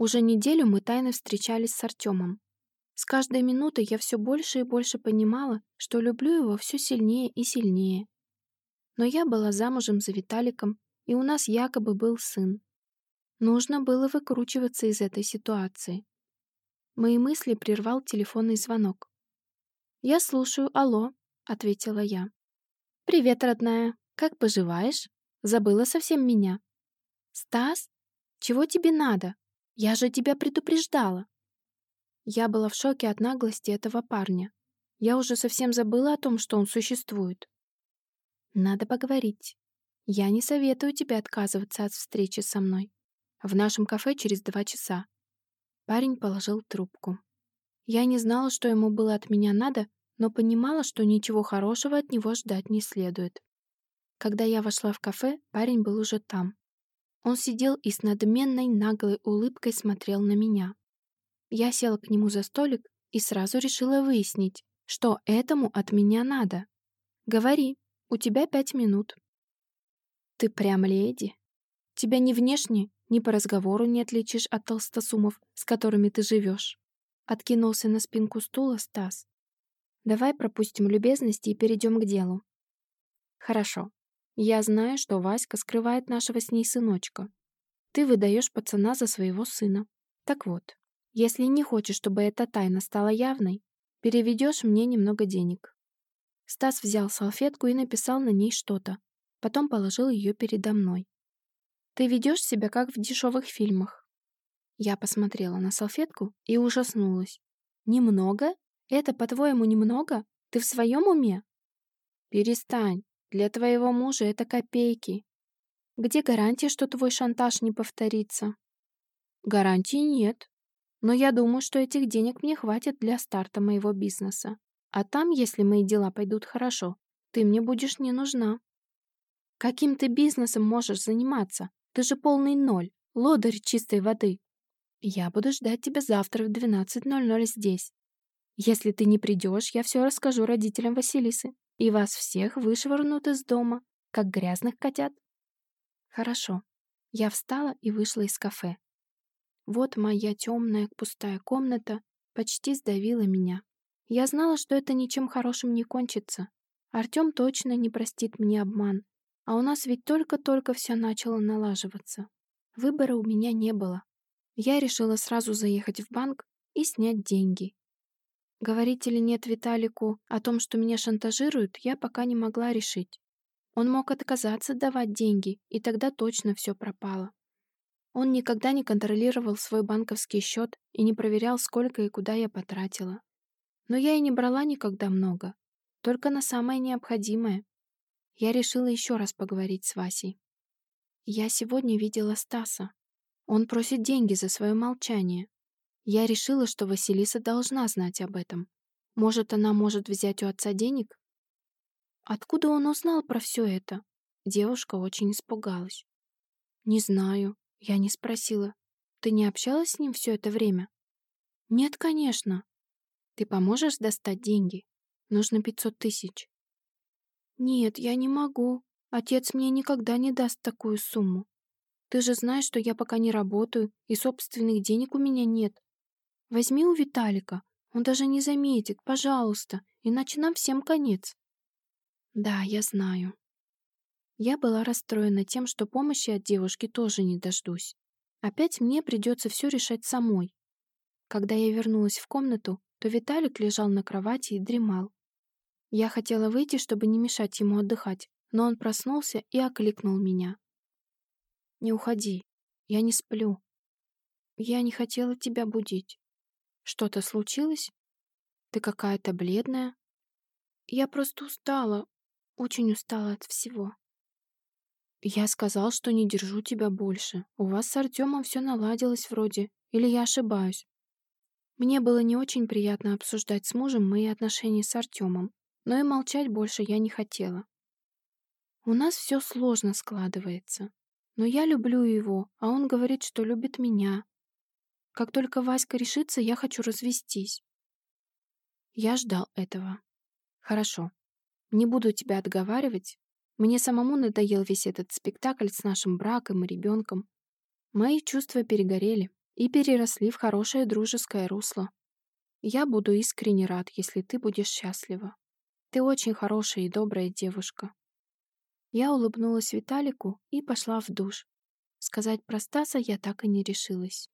Уже неделю мы тайно встречались с Артемом. С каждой минутой я все больше и больше понимала, что люблю его все сильнее и сильнее. Но я была замужем за Виталиком, и у нас якобы был сын. Нужно было выкручиваться из этой ситуации. Мои мысли прервал телефонный звонок. «Я слушаю, алло», — ответила я. «Привет, родная. Как поживаешь? Забыла совсем меня». «Стас? Чего тебе надо?» Я же тебя предупреждала. Я была в шоке от наглости этого парня. Я уже совсем забыла о том, что он существует. Надо поговорить. Я не советую тебе отказываться от встречи со мной. В нашем кафе через два часа. Парень положил трубку. Я не знала, что ему было от меня надо, но понимала, что ничего хорошего от него ждать не следует. Когда я вошла в кафе, парень был уже там. Он сидел и с надменной наглой улыбкой смотрел на меня. Я села к нему за столик и сразу решила выяснить, что этому от меня надо. «Говори, у тебя пять минут». «Ты прям леди. Тебя ни внешне, ни по разговору не отличишь от толстосумов, с которыми ты живешь». Откинулся на спинку стула Стас. «Давай пропустим любезности и перейдем к делу». «Хорошо. Я знаю, что Васька скрывает нашего с ней сыночка. Ты выдаешь пацана за своего сына. Так вот, если не хочешь, чтобы эта тайна стала явной, переведешь мне немного денег». Стас взял салфетку и написал на ней что-то. Потом положил ее передо мной. «Ты ведешь себя, как в дешевых фильмах». Я посмотрела на салфетку и ужаснулась. «Немного? Это, по-твоему, немного? Ты в своем уме?» «Перестань. Для твоего мужа это копейки. Где гарантия, что твой шантаж не повторится? Гарантии нет. Но я думаю, что этих денег мне хватит для старта моего бизнеса. А там, если мои дела пойдут хорошо, ты мне будешь не нужна. Каким ты бизнесом можешь заниматься? Ты же полный ноль, лодырь чистой воды. Я буду ждать тебя завтра в 12.00 здесь. Если ты не придешь, я все расскажу родителям Василисы и вас всех вышвырнут из дома, как грязных котят. Хорошо. Я встала и вышла из кафе. Вот моя темная пустая комната почти сдавила меня. Я знала, что это ничем хорошим не кончится. Артем точно не простит мне обман. А у нас ведь только-только все начало налаживаться. Выбора у меня не было. Я решила сразу заехать в банк и снять деньги. Говорить или нет Виталику о том, что меня шантажируют, я пока не могла решить. Он мог отказаться давать деньги, и тогда точно все пропало. Он никогда не контролировал свой банковский счет и не проверял, сколько и куда я потратила. Но я и не брала никогда много, только на самое необходимое. Я решила еще раз поговорить с Васей. Я сегодня видела Стаса. Он просит деньги за свое молчание. Я решила, что Василиса должна знать об этом. Может, она может взять у отца денег? Откуда он узнал про все это? Девушка очень испугалась. Не знаю, я не спросила. Ты не общалась с ним все это время? Нет, конечно. Ты поможешь достать деньги? Нужно пятьсот тысяч. Нет, я не могу. Отец мне никогда не даст такую сумму. Ты же знаешь, что я пока не работаю, и собственных денег у меня нет. Возьми у Виталика, он даже не заметит, пожалуйста, иначе нам всем конец. Да, я знаю. Я была расстроена тем, что помощи от девушки тоже не дождусь. Опять мне придется все решать самой. Когда я вернулась в комнату, то Виталик лежал на кровати и дремал. Я хотела выйти, чтобы не мешать ему отдыхать, но он проснулся и окликнул меня. «Не уходи, я не сплю. Я не хотела тебя будить». Что-то случилось? Ты какая-то бледная. Я просто устала, очень устала от всего. Я сказал, что не держу тебя больше. У вас с Артемом все наладилось вроде, или я ошибаюсь? Мне было не очень приятно обсуждать с мужем мои отношения с Артемом, но и молчать больше я не хотела. У нас все сложно складывается. Но я люблю его, а он говорит, что любит меня, как только Васька решится, я хочу развестись. Я ждал этого. Хорошо. Не буду тебя отговаривать. Мне самому надоел весь этот спектакль с нашим браком и ребенком. Мои чувства перегорели, и переросли в хорошее дружеское русло. Я буду искренне рад, если ты будешь счастлива. Ты очень хорошая и добрая девушка. Я улыбнулась Виталику и пошла в душ. Сказать про Стаса я так и не решилась.